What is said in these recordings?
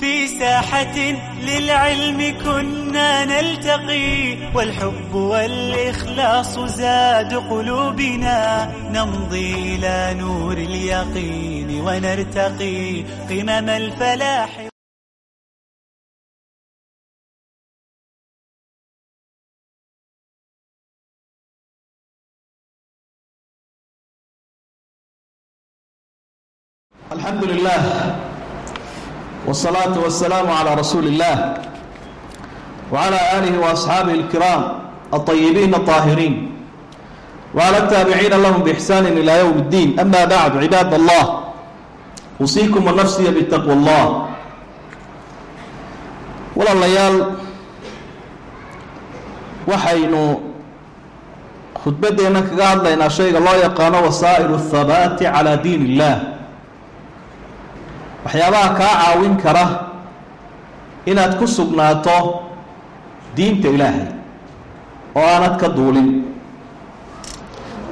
في ساحة للعلم كنا نلتقي والحب والإخلاص زاد قلوبنا نمضي إلى نور اليقين ونرتقي قمم الفلاح الحمد لله والصلاة والسلام على رسول الله وعلى آله وأصحابه الكرام الطيبين الطاهرين وعلى التابعين لهم بإحسان إلى يوم الدين أما بعد عباد الله أوصيكم ونفسي بتقوى الله walaalayaal waxaynu khudbaddeenna kaga hadlaynaa shayga loo yaqaano wasaa'ilu athabaati calaa diin illaah waxyaabaha kaa caawin kara inaad ku sugnaato diinta ilaahay oo aanad ka duulin.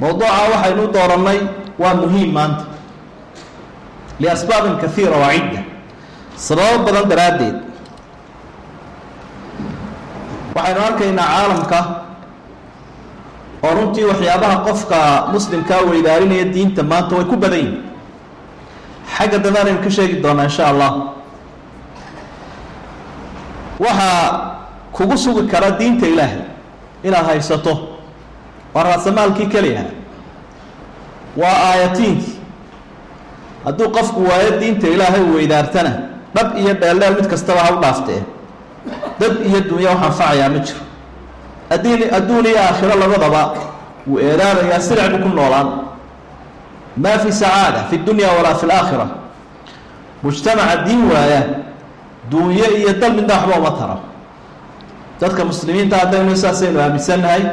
Mowduuca waxaynu u doorannay waa muhiim maanta liasbaabin kaiira waa cidda. Sababo badan daraaddeed. Waxaynu arkaynaa caalamka oo runtii waxyaabaha qofka muslimkaa weydaarinaya diinta maanta way ku badan yihiin xagga dambe anaynu ka sheegi doonaa insha allah. Waxaa kugu sugi kara diinta ilaahay inaad haysato waa raasamaalkii keliyaha waa aayatiinkii hadduu qofku waayo diinta ilaahay weydaartana dhab iyo dheeldheel mid kastaba ha u dhaaftee. Dad iyo dunya wax anfacayaa ma jiro. Adduun iyo aakhiro labadaba wuu eedaanayaa silic buu ku noolaan ma fi sacaada fi dunya walaa fi laakhira mujtamaca diin waaya duunyo iyo dal midna waxba uma tara dadka muslimiinta haddaynu saasaynu aaminsannahay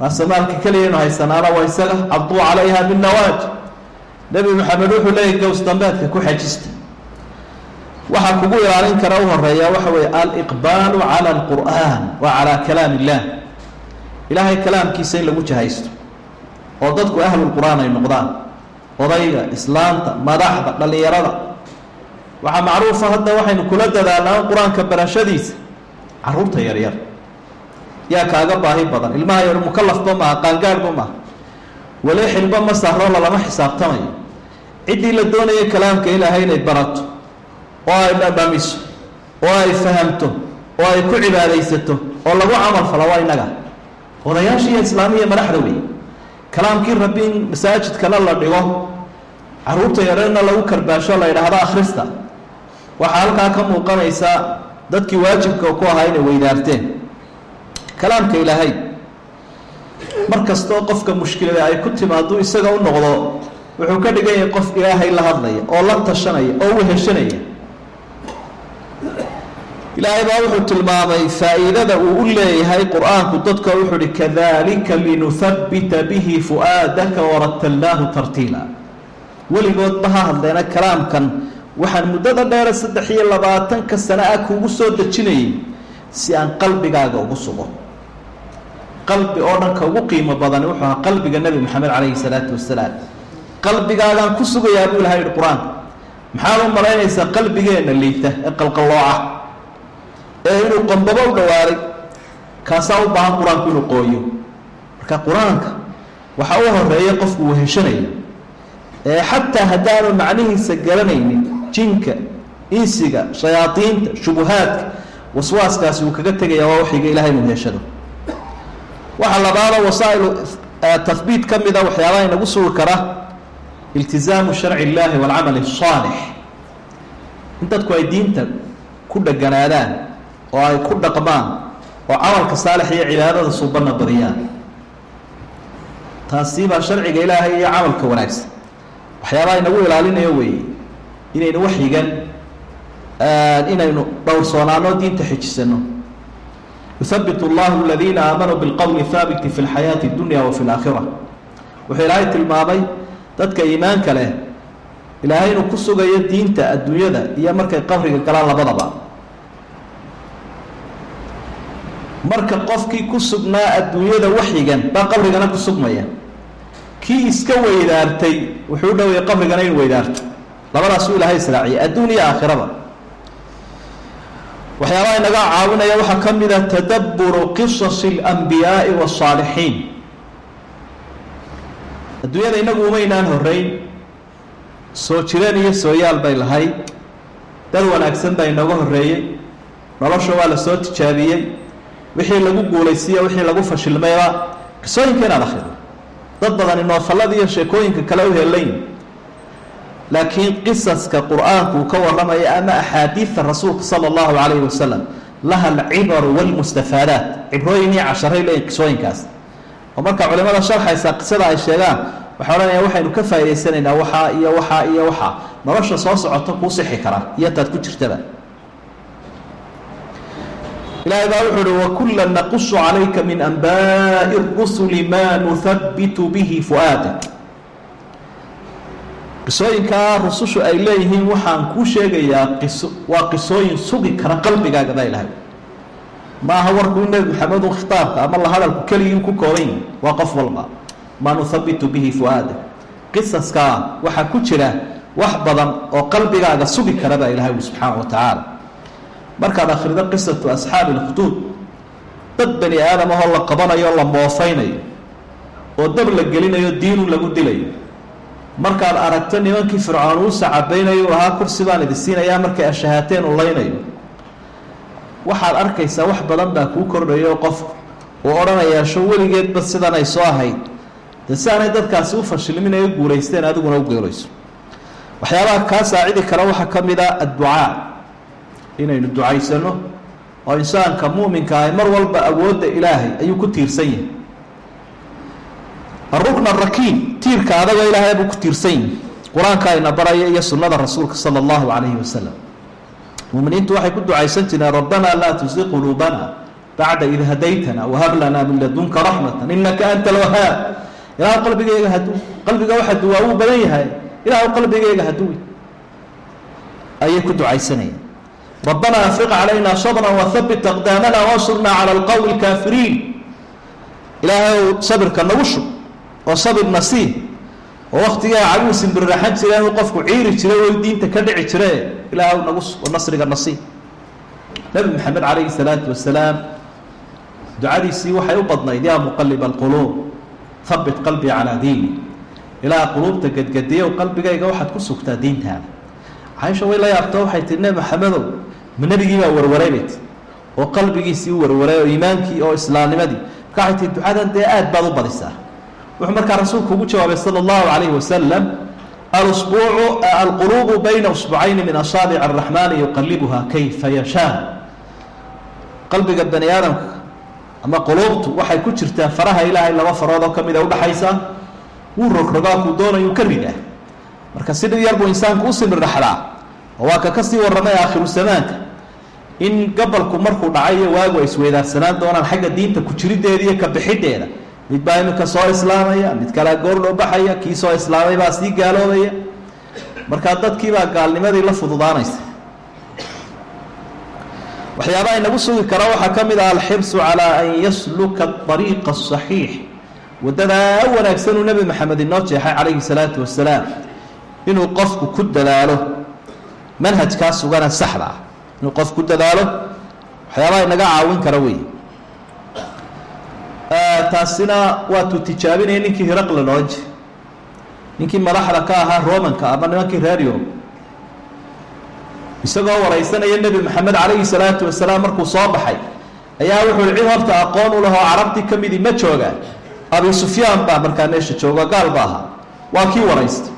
raasamaalka keliyaynu haysanaana waa isaga cabduu calayha binnawaaj nebi maxamed wuxuu leeyahy gows dambeedka ku xajista waxaa kugu ilaalin kara u horreeya waxa weeye aliqbaalu cala alqur'an wa calaa kalaam illah ilaahay kalaamkiisa in lagu jahaysto oo dadku ay odayga islaanta madaxda dhallinyarada. Waxaa macruufa hadda waxaynu kula dadaalnaa qur'aanka barashadiisa. Caruurta yaryar yaa kaaga baahi badan. Ilmaha yar mukalafba maaha qaangaadhba maaha. Xilba ma sahro lalama xisaabtamayo. Ciddii la doonaya kalaamka ilaahay inay barato oo ay dhadhamiso oo ay fahamto oo ay ku cibaadaysato oo lagu camal falo waa innaga odayaasha iyo islaamiya madaxda wey kalaamkii rabbi in masaajidkana la dhigo carruurta yarena lagu karbaasho la yidhaahdo akhrista. Waxaa halkaa ka muuqanaysa dadkii waajibka ku ahaa inay weydaarteen kalaamka ilaahay. Mar kastoo qofka mushkilada ay ku timaado isaga u noqdo wuxuu ka dhigan yahay qof ilaahay la hadlaya oo la tashanaya oo weheshanaya ilaahay baa wuxuu tilmaamay faa'iidada uu u leeyahay qur'aanku. Dadka wuxuu uhi kadalika linuhabbita bihi fu'aadaka waratalnaahu tartiila. Weligoodba ha hadleena kalaamkan waxaan muddada dheere saddex iyo labaatanka sano ah kuugu soo dejinayay si aan qalbigaaga ugu sugo. Qalbi oo dhanka ugu qiimo badani wuxuu ahaa qalbiga nebi maxamed calayhi salaatu wasalaam. Qalbigaagaan ku sugayaa buu ilahay yihi qur'aanka maxaad u malaynaysaa qalbigeenna liita ee qalqallooca ee inuu qombabo u dhawaaday kaasaa u baahan qur'aanku inuu qooyo. Marka qur'aanka waxaa u horreeya qofku weheshanayo ee xataa haddaanu macnihiisa garanaynin jinka insiga shayaadiinta shubuhaadka waswaaskaasi uu kaga tegaya waa waxiga ilahay inuu heshado. Waxaa labaadoo wasaa'ilu tahbiit ka mida waxyaabaha inagu sugi kara iltizaamu sharci illaahi waalcamali asaalix in dadku ay diinta ku dheganaadaan oo ay ku dhaqmaan oo camalka saalix iyo cibaadada suubanna badiyaan. Taasi baa sharciga ilaahay iyo camalka wanaagsan. Waxyaabaha inagu ilaalinayo weeye inaynu waxyigan inaynu dhowrsoonaano diinta xejisano yuhabbit allahu aladiina aamanuu bilqowli haabiti fi lxayaati اdunya wa fi laakhira wuxuu ilaahay tilmaamay dadka iimaanka leh ilaahay inuu ku sugayo diinta adduunyada iyo markay qabriga galaan labadaba marka qofkii ku sugnaa adduunyada waxyigan baa qabrigana ku sugmaya kii iska weydaartay wuxuu u dhowaya qabrigana inu weydaarto labadaasuu ilaahay israaciyay adduun iyo aakhiraba waxyaabaha inaga caawinaya waxaa ka mid a tadabburu qisasi اlanbiyaai waالsaalixiin adduunyada inagu umaynaan horeyn soo jireen iyo sooyaal bay lahayd dad wanaagsan baa inooga horeeyey nolosha waa la soo tijaabiyey wixii lagu guulaysiiya wixii lagu fashilmayba qisooyinka inaad akhrido. Dad badani noofallada iyo sheekooyinka kale u helayn laakiin qisaska qur'aanku uu ka warramaya ama axaadiida rasuulka sala allahu calayhi wasalam laha alcibaru walmustafaadaat cibrooyin iyo casharay leeyihiin qisooyinkaas oo marka culimada sharxaysa qisada ay sheegaan waxay odhanayaan waxaynu ka faa'idaysanaynaa waxaa iyo waxaa iyo waxaa nolosha soo socota kuu sixi kara iyo taad ku jirtaba ilaahay baa wuxuu uhi wakula naqusu calayka min anbaa'i rusuli maa nuhabitu bihi fu'aadak qisooyinkaa rusushu ay leeyihiin waxaan kuu sheegayaa waa qisooyin sugi kara qalbigaaga baa ilahay maaha warku nebi maxamed u khitaabka ama la hadalku keligii ku kooban yahi waa qof walba. Maa nuhabitu bihi fu'aadak qisaskaa waxaa ku jira wax badan oo qalbigaaga sugi kara baa ilahay ui wa tacaala markaad akhrido qisatu asxaabi اlkhuduud dad bani aadam ahoo la qabanayo la moofaynayo oo dab la gelinayo diinu lagu dilayo. Markaad aragto nimankii fircoon uu sacabaynayo lahaa kursi baan idi siinayaa markay ashahaateen u laynayo. Waxaad arkaysaa wax badan baa kuu kordhayo qof uu odhanayaa sho weligeedba sidan ay soo ahayd. Dee si aanay dadkaasi u fashilmin ay u guulaysteen adiguna u geelayso waxyaabaha kaa saacidi kara waxaa ka mid a adducaa inaynu ducaysano oo insaanka mu'minka ahi mar walba awoodda ilaahay ayuu ku tiirsan yahay. Arukn arakiib tiirka adaga ilaahay buu ku tiirsan yahay. Qur'aanka ayna baraya iyo sunnada rasuulka sala allahu calayhi wasalam muminiintu waxay ku ducaysan jireen rabbanaa laa tusi quluubana bacda id hadaytana wahab lanaa min ladunka raxmata inaka anta alwahaab ilaah qalbigeyga hadu qalbiga waxa duwaa wuu badan yahay. Ilaah qalbigeyga haduwi ayay ku ducaysanayeen rabbana afriq calayna sabra wahabit aqdaamana wansurnaa cala alqowmi alkaafiriin ilaahay sabirka nagu shub oo sabirna sii oo waktigaa caguhu simbirraxan jireen uu qofku ciiri jiray oo diinta ka dhici jire ilaah nagu nasriga nasiib nebi maxamed calayhi salaatu wasalaam ducadiisii waxay u badnayd yaa muqalib alquluub habit qalbii calaa diini ilaa quluubta gedgediyow qalbigayga waxaad ku sugtaa diintaada caaisha way la yaabto waxay tihi nebi maxamedow ma nebigii baa warwaray bay tii oo qalbigiisii u warwaray oo iimaankii oo islaamnimadii. Marka waxay tihi ducadan dee aad baad u badisaa. Wuxuu markaa rasuulku ugu jawaabay sala allahu calayhi wasalam alusbuucu alquluubu bayna usbucayni min asaabic araxmaani yuqalibuha kayfa yashaa. Qalbiga bani aadamka ama quluubtu waxay ku jirtaa faraha ilaahay laba farood oo kamida udhaxaysa wuu rogrogaa kuu doonayuu ka ridaa marka si dhib yar buu insaanku u simirdhaxdaa oo waa ka ka sii warramay aakhiru zamaanka in gabalku markuu dhacay iyo waagu ay isweydaarsanaan doonaan xagga diinta ku jirideeda iyo ka bixiddeeda mid baa iminka soo islaamaya mid kalea goor loo baxaya kii soo islaamay baa sii gaaloobaya. Markaa dadkiibaa gaalnimadii la fududaanaysa. Waxyaabaha inagu sugi kara waxaa ka mid ah alxirsu calaa an yasluka ariiqa asaxiix waddadaa wanaagsan uu nebi maxamed inoo jeexay calayhi salaatu wasalaam inuu qofku ku dadaalo manhajkaa sugana saxda ah. Inuu qof ku dadaalo waxyaabaha inaga caawin kara wey taasina waatuu tijaabinaya ninkii hiraqle loodhan ninkii madaxda ka ahaa romanka ama nimankii yurub isagoo waraysanaya nebi maxamed calayhi salaatu wasalaam markuu soo baxay ayaa wuxuu cid horta aqoon u lahoo carabtii ka midii ma jooga abi sufyaan baa markaa meesha jooga gaal ba ahaa. Waa kii waraystay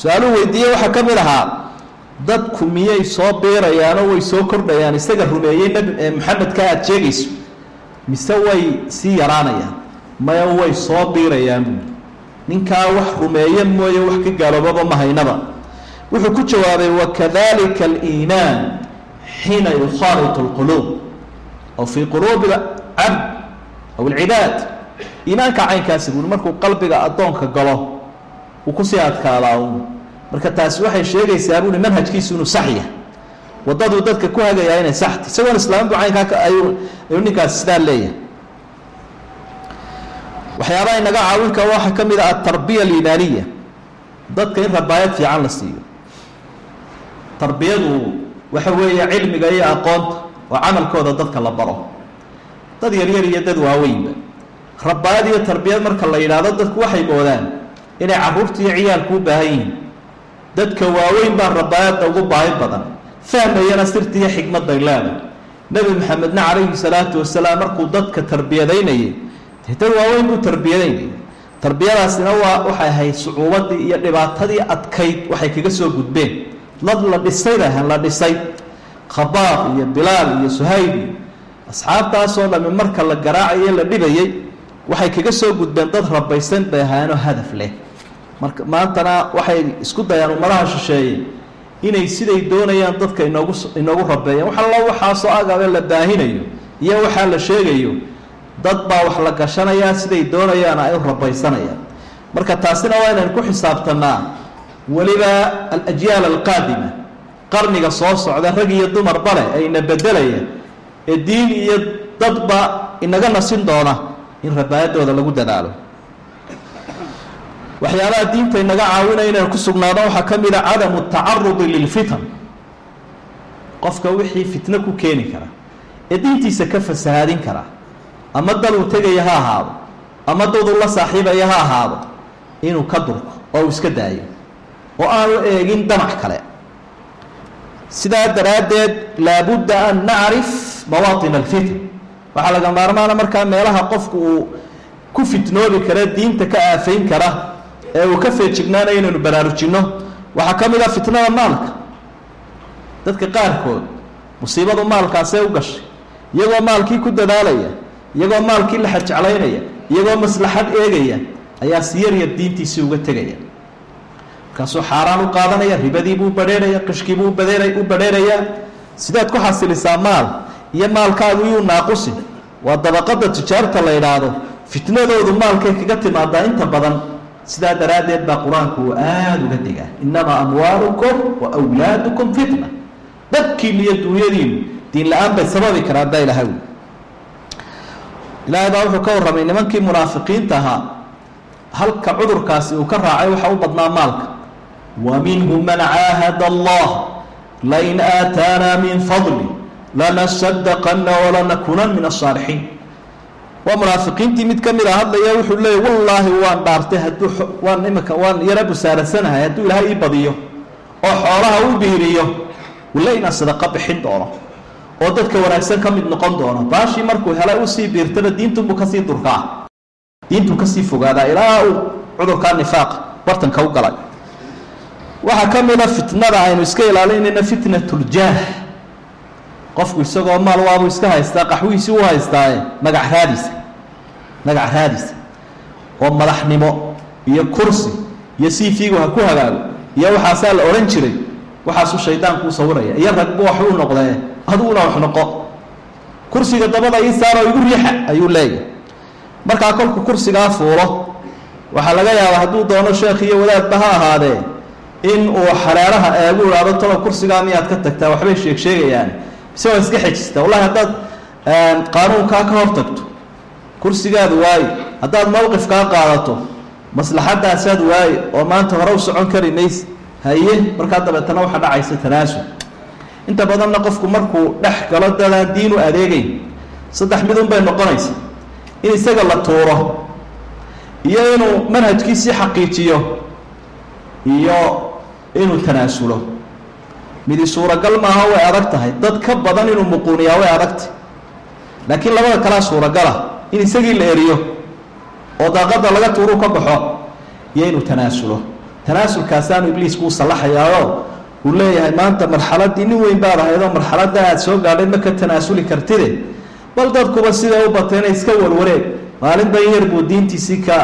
su'aaluu weydiiyey waxaa ka mid ahaa dadku miyay soo biirayaanoo way soo kordhayaan? Isaga rumeeyey nebi maxamedka aada sheegayso. Mise way sii yaraanayaan? Maya way soo biirayaan buui ninkaa wax rumeeye mooye wax ka gaaloobaba ma haynaba. Wuxuu ku jawaabay wakadalika aliimaan xiina yukhaalitu lquluub aw fii quluubi cabd aw alcibaad. Iimaanka caynkaasi buui markuu qalbiga addoonka galo uu ku sii adkaadaa un marka taasi waxay sheegaysaa buui manhajkiisu inuu sax yahay. Waddaduu dadka ku hagayaa inay saxta isagoon islaamin bu caynkaa ayuu ninkaasi sidaa leeyahay. Waxyaabaha inaga caawin kara waxaa ka mid ah atarbiya aliimaaniya dadka in rabaayad fiican la siiyo. Tarbiyadu waxa weeye cilmiga iyo aqoonta oo camalkooda dadka la baro. Dad yaryar iyo dad waaweynba. Rabaayad iyo tarbiyad marka la yidhaahdo dadku waxay moodaan inay carruurta iyo ciyaalku u baahan yihiin. Dadka waaweyn baa rabaayadda ugu baahi badan. Fahmayana sirta iyo xikmadday leedahay. Nebi maxamedna calayhi salaatu wasalaam markuu dadka tarbiyadaynayay dad waaweyn buu tarbiyadaynayay tarbiyadaasina waa waxay ahayd sucuubadii iyo dhibaatadii adkayd waxay kaga soo gudbeen. Dad la dhisayba ahan la dhisay. Khabaab iyo bilaal iyo suhayb iyo asxaabtaasoo dhami marka la garaacaye la dhibayay waxay kaga soo gudbeen dad rabaysan bay ahaanoo hadaf leh marka maantana waxay isku dayaan ummadaha shisheeye inay siday doonayaan dadka inoogu inoogu rabeeyaan wax allo waxaasoo agabe la baahinayo iyo waxaa la sheegayo dad baa wax la gashanayaa siday doonayaan ay u rabaysanayaan marka taasina waa inaan ku xisaabtanaa weliba alajyaal alqaadima qarniga soo socda rag iyo dumarba leh ayna bedelaya ee diin iyo dadba inaga nasin doona in rabaayadooda lagu dadaalo waxyaalaha diinta inaga caawinaya inaynu ku sugnaado waxaa ka mid a cadamu tacarudi lilfitan. Qofka wixii fitno ku keeni kara ee diintiisa ka fasahaadin kara ama dal uu tegaya ha ahaado ama dad uu la saaxiibaya ha ahaado inuu ka durko oo uu iska daayo oo aan la eegin damac kale. Sidaa daraaddeed laabudda an nacrif mawaatin alfitan. Waxaa laga maarmaana markaa meelaha qofku uu ku fitnoobi kara diinta ka aafayn kara ee uu ka feejignaanayo inaynu baraarujinno. Waxaa ka mid ah fitnada maalka. Dadka qaarkood musiibadu maalkaasee u gashay iyagoo maalkii ku dadaalaya iyagoo maalkii la xajeclaynaya iyagoo maslaxad eegaya ayaa si yaryar diintiisii uga tegaya. Markaasuu xaaraan u qaadanaya ribadiibuu badheeraya qishkiibuu badheera u badheerayaa sidaad ku xasilisaa maal iyo maalkaagu yuu naaqusin waa dabaqada tijaarta la yidhaahdo. Fitnadoodu maalkay kaga timaadaa inta badan sidaa daraaddeed baa qur'aanku uu aada uga digaa innamaa amwaalukum wa wlaadukum fitna. Dadkiin iyo duunyadiinu diin la'aan bay sababi karaan baa ilahay wi ilaahay baa wuxuu ka warramay nimankii munaafiqiinta ahaa halka cudurkaasi uu ka raacay waxa u badnaa maalka. Wa minhum man caahada allah lain aataanaa min fadli lanasadaqana walanakunan min asaalixiin waa munaafiqiintii mid ka mid a hadlaya wuxuu leeyay wallaahi waan dhaartay hadduu waan imika waan yara busaarasanahay hadduu ilaahay ii badiyo oo xoolaha u biiriyo walla inaan sadaqa bixin doono oo dadka wanaagsan ka mid noqon doono. Baashii markuu helay u sii biirtana diintunbuu ka sii durkaa. Diintuu ka sii fogaadaa ilaa uu cudurkaa nifaaq bartanka u galay. Waxaa ka mid a fitnada aynu iska ilaalinayna fitnatuljaah qofku isagoo maal waabuu iska haystaa qaxwihiisii u haystaaye. Magac raadisa. Magac raadisa. Oo madaxnimo iyo kursi iyo siifiigu ha ku hagaago. Iyo waxaasaa la odhan jiray waxaasuu shaydaanku u sawiraya. Iyo ragbu wax u noqdee adiguna wax noqo. Kursiga dabada ii saaroo igu riixa ayuu leeyahay. Markaa kolku kursigaa fuulo waxaa laga yaabaa hadduu doono sheekh iyo wadaadba ha ahaadee in uu xareeraha eegu idhaado talo kursigaa miyaad ka tagtaa waxbay sheeg sheegayaan mise waa iska xejistaa wallahi haddaad qaanuunkaa ka hor tagto kursigaadu waaye haddaad mowqifkaa qaadato maslaxadaasaad waaye oo maanta hore u socon kari mayse haye markaa dabeetana waxaa dhacaysa tanaasul inta badanna qofku markuu dhex galo dadaan diin u adeegeyn saddex midun bay noqonaysa in isaga la tuuro iyo inuu manhajkiisii xaqiijiyo iyo inuu tanaasulo midi suuragal maaha way adag tahay. Dad ka badan inuu muquuniyaa way adagtahy laakiin labada kalea suuragala in isagii la eriyo oo daaqada laga tuuru ka baxo iyo inuu tanaasulo. Tanaasulkaasaanu ibliisku u sallaxayaayo. Uu leeyahay maanta marxaladii nin weyn baad ahaydoo marxaladda aad soo gaadhay ma ka tanaasuli kartide? Bal dadkuba siday u bateena iska warwareeg maalin ban yar buu diintiisii ka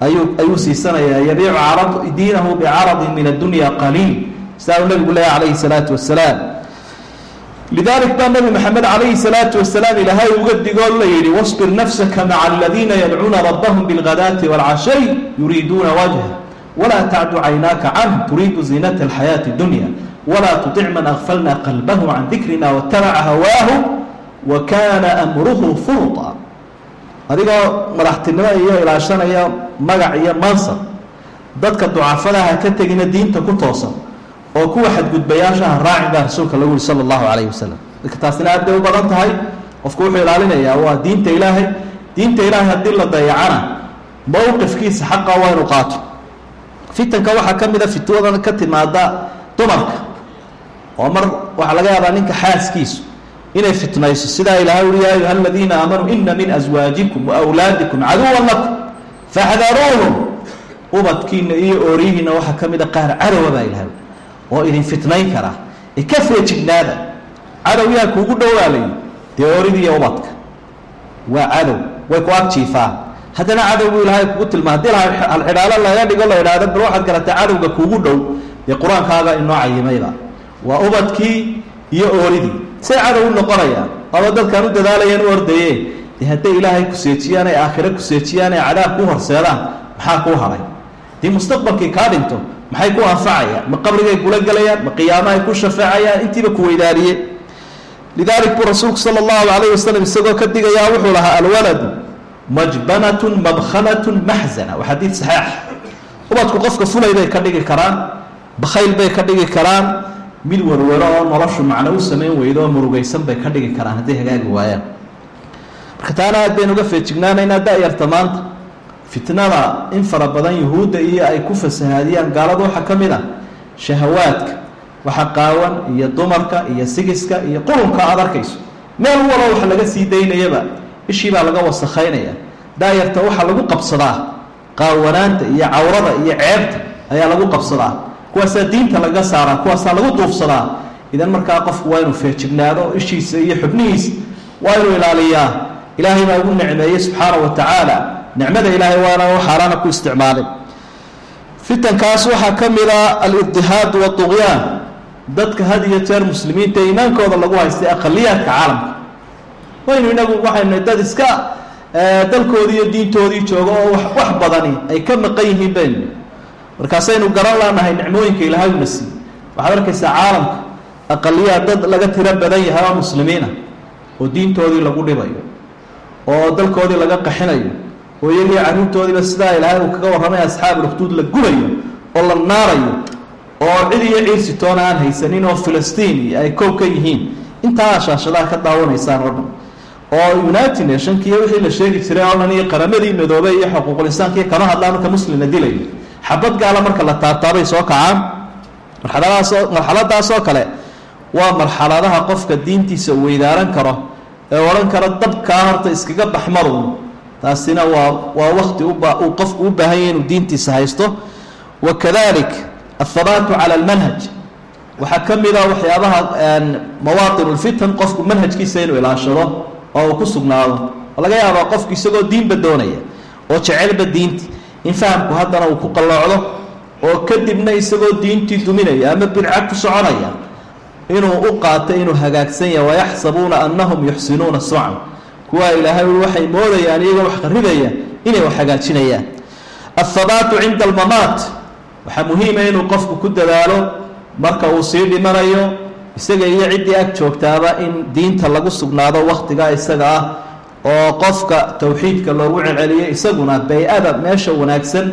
ayuu ayuu siisanayaa yabiicu diinahu bicaradin min addunya qaliil sidaa uu nabigu leeyahy calayhi salaatu wasalaam lidalik baa nabi maxamed calayhi salaatu wasalaam ilaahay uga digoo la yidhi wasbir nafsaka maca aladiina yadcuuna rabbahum bilghadaati waalcashay yuriiduuna wajha walaa tacdu caynaaka canh turiidu ziinata alxayaati dunya. Walaa tutic man akfalna qalbahu can dikrina watabaca hawaahu wa kaana amruhu furta adigoo madaxtinimo iyo ilaashanaya magac iyo mansab dadka ducafadaha ka tegina diinta ku toosan oo kuwa xadgudbayaashaha raacin baa rasuulka lagu yihi sala allahu calayhi wasalam marka taasina aad bay u badan tahay. Qofku wuxuu ilaalinayaa waa diinta ilaahay. Diinta ilaahay haddii la dayacana mowqifkiisa xaqa waa inu qaato. Fitanka waxaa ka mid a fitwadan ka timaada dumarka. Oo mar waxaa laga yaabaa ninka xaaskiisu inay fitnayso sidaa ilahay uri yaa ayuha aladiina aamanuu ina min aswaajikum waawlaadikum caduwan lakum faxdaruuhum ubadkiina iyo ooriyihiina waxaa ka mid a qaar cadowa baa ilahay oo idin fitnayn karaa ee ka feejignaada cadow yaa kuugu dhowaalay. Dee ubadka. Waa cadow. Way ku agjiifaan haddana cadow buu ilaahay kugu tilmaa haddii alcidhaalo laga dhigo la idhaahdo bal waxaad garatay cadowga kuugu dhow. Dee qur'aankaaga inoo cayimayba. Waa ubadkii iyo ooridii say cadow u noqonayaan aba dadkaan u dadaalayaan u ordaye dee hadday ilaahay ku seejiyaan ay aakhire ku seejiyaan ay cadaab ku horseedaan maxaa kuu haray? Dii mustaqbalkii kaa dhinto maxay ku anfacayaan? Ma qabrigay kula gelayaan ma qiyaamo ay ku shafeecayaan intiiba ku weydaariye lidaalik buu rasuulku sala allahu calayh wasalam isagoo ka digayaa wuxuu lahaa alwaladu majbanatun mabkhanatun maxzana waa xadiid saxiix. Ubadku qofka fulay bay ka dhigi karaan bakhayl bay ka dhigi karaan mid werwero oo noloshu macno u samayn weydo oo murugaysan bay ka dhigi karaan hadday hagaagi waayaan. Marka taana aad baynu uga feejignaanaynaa da-yarta maanta fitnada in fara badan yuhuudda iyo ay ku fasahaadiyaan gaalada waxaa ka mid ah shahawaadka waxa qaawan iyo dumarka iyo sigiska iyo qurunka aada arkayso. Meel walo waxa laga sii daynayaba ishii baa laga wasakhaynaya. Daayarta waxaa lagu qabsadaa qaawanaanta iyo cawrada iyo ceebta ayaa lagu qabsadaa. Kuwaasaa diinta laga saaraa kuwaasaa lagu duufsadaa. Idan markaa qofku waa inuu feejignaado ishiisa iyo xubnihiisa waa inuu ilaaliyaa. Ilaahay baa ugu nicmeeyey subxaana wa tacaala nicmada ilaahay waana xaaraana ku isticmaalay fitankaas waxaa ka mid a alirtihaad waduqyaan dadka had iyo jeer muslimiinta iimaankooda lagu haystay aqaliyaadka caalamka. Waynu inagu waxaynu dad iska dalkoodii iyo diintoodii jooga oo wax badani ay ka maqan yihiin baynu. Markaasaynu garan laanahay nicmooyinka ilaahay una siiyey waxaad arkaysaa caalamka aqaliyaad dad laga tiro badan yahay oo muslimiina oo diintoodii lagu dhibayo oo dalkoodii laga qaxinayo oo iyagii carruurtoodiiba sidaa ilaahay uu kaga warramay asxaabulukduud la gubayo oo la naarayo oo cid iyo ciirsi toona aan haysanin oo filistiin ay koob ka yihiin intaa shaashadaha ka daawanaysaan oo dhan oo united nationkiiyo wixii la sheegi jiray oo dhan iyo qaramadii midoobey iyo xuquuqul insaankiiyo kama hadlaan marka muslim la dilayo xabad gaala marka la taabtaabay soo kacaan. Marxaladaasoo marxaladaasoo kale waa marxaladaha qofka diintiisa weydaaran karo ee odhan karo dabkaa horta iskaga baxmarun taasina waa waa wakti uu qofku u baahan yahy inuu diintiisa haysto. Wakadalik athabaatu cala almanhaj. Waxaa ka mid a waxyaabaha mawaatin lfitan qofku manhajkiisa inuu ilaashado oo uu ku sugnaado. Laga yaabaa qofku isagoo diinba doonaya oo jecelba diinti. In fahamku haddana uu ku qalloocdo oo kadibna isagoo diintii duminaya ama bidca ku soconaya inuu u qaato inuu hagaagsan yahay. Wayaxsabuuna annahum yuxsinuuna sucan kuwaa ilaahay waxay moodayaan iyagoo wax qarribaya inay wax hagaajinayaan. Athabaatu cinda almamaat. Waxaa muhiima inuu qofku ku dadaalo marka uu sii dhimanayo isaga iyo ciddii ag joogtaaba in diinta lagu sugnaado wakhtigaa isaga ah oo qofka towxiidka loogu celceliyo isaguna bay-ada meesha wanaagsan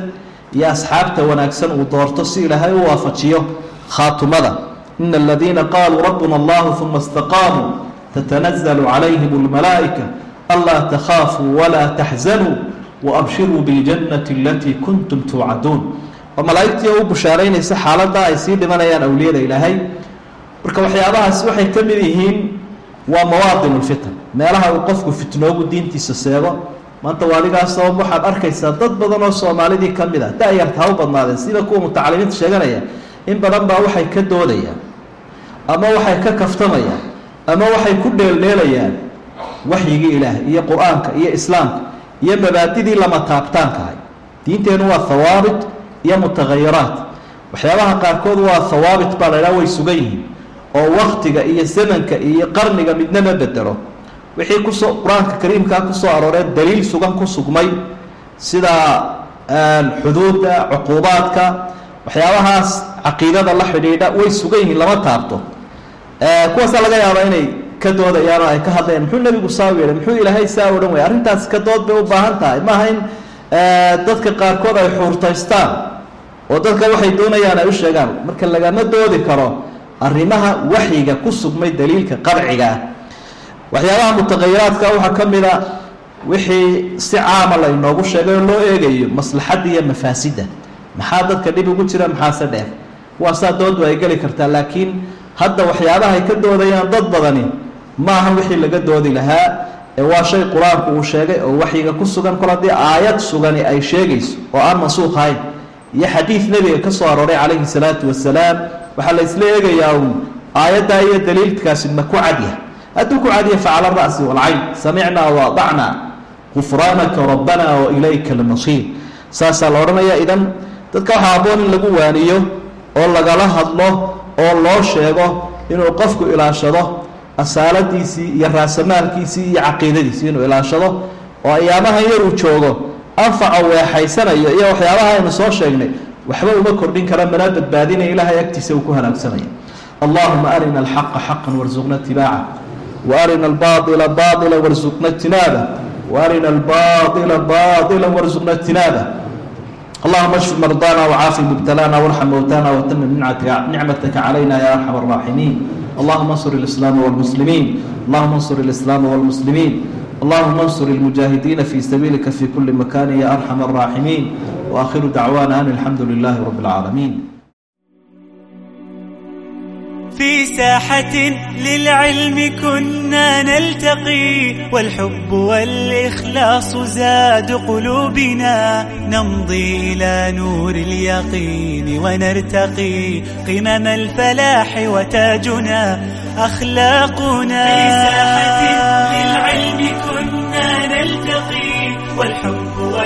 iyo asxaabta wanaagsan uu doorto si ilaahay u waafajiyo khaatumada. Ina aladiina qaaluu rabbuna allahu uma istaqaamuu tatanazalu calayhim almalaa'ika anlaa takhaafuu walaa taxzanuu waabshiruu biljannati alatii kuntum tuucaduun oo malaaigtii u bushaaraynaysa xaaladda ay sii dhimanayaan awliyada ilaahay marka waxyaabahaas waxay ka mid yihiin waa mawaatin lfitan meelaha uu qofku fitnoogu diintiisa seego maanta waaligaasoo waxaad arkaysaa dad badan oo soomaalidii ka mid ah da-yarta ha u badnaadeen sida kuwa mutacalimiinta sheeganaya in badan baa waxay ka doodayaan ama waxay ka kaftamayaan ama waxay ku dheeldheelayaan waxyigii ilaahay iyo qur'aanka iyo islaamka iyo mabaadidii lama taabtaankahay diinteennu waa hawaabit iyo mutahayiraat waxyaabaha qaarkood waa hawaabit baa la idhaha way sugan yihiin oo waktiga iyo zamanka iyo qarniga midna ma bedelo. Wixii ku soo qur'aanka kariimkaa ku soo arooree daliil sugan ku sugmay sida xuduudda cuquubaadka waxyaabahaas caqiidada la xidhiidha way sugan yihiin lama taabto. Kuwaasaa laga yaabaa inay ka doodayaan oo ay ka hadlayaan muxuu nebigu saa yeelay muxuu ilaahay saa odhan waya arrintaasi ka dood bay u baahan tahay. Maaha in dadka qaarkood ay xuurtaystaan oo dadka waxay doonayaan ay u sheegaan. Marka lagama doodi karo arrimaha waxyiga ku sugmay daliilka qadciga ah. Waxyaabaha mutaqayiraadka waxaa ka mid a wixii si caama la inoogu sheegay oo loo eegayo maslaxadda iyo maxaa dadka dhib ugu jira? Maxaase dheer? Kuwaasaa dooddu ay geli kartaa laakiin hadda waxyaabahay ka doodayaan dad badani maaha wixii laga doodi lahaa ee waa shay qur'aanku uu sheegay oo waxyiga ku sugan. Kol haddii aayad sugani ay sheegayso oo aan mansuuq ahayn iyo xadiid nebiga ka soo arooray calayhi salaatu wasalaam waxaa la isla eegayaa uun aayaddaa iyo daliilkaasi ma ku cadyahay hadduu ku cadyahay facala ra'si walcayn samicnaa waadacnaa gufraanaka rabbana wa ilayka almasiir. Saasaa la odhanaya idan dadka waxaa aboon in lagu waaniyo oo lagala hadlo oo loo sheego inuu qofku ilaashado asaaladiisii iyo raasamaalkiisii iyo caqiidadiisii inuu ilaashado oo ayaabahan yar joogo anfaca weexaysanayo iyo waxyaabaha aynu soo sheegnay waxba uma kordhin kara mana badbaadinaya ilaahay agtiisa uu ku hanaagsanaya. Allahuma arina alxaqa xaqa warsuqna itibaaca waarina albaaila baaila warsuqna ijtinaaba waarina albaaila baaila warsuqna ijtinaaba allahuma ashfi mardaana wacaafi mubtalaana warxam mowtana watamim nicmataka calayna ya arxam araaximiin اللهم انصر الاسلام والمسلمين اللهم انصر الاسلام والمسلمين اللهم انصر المجاهدين في سبيلك في كل مكان يا ارحم الراحمين واخر دعوانا ان الحمد لله رب العالمين في ساحة للعلم كنا نلتقي والحب والإخلاص زاد قلوبنا نمضي إلى نور اليقين ونرتقي قمم الفلاح وتاجنا أخلاقنا في ساحة للعلم كنا نلتقي والحب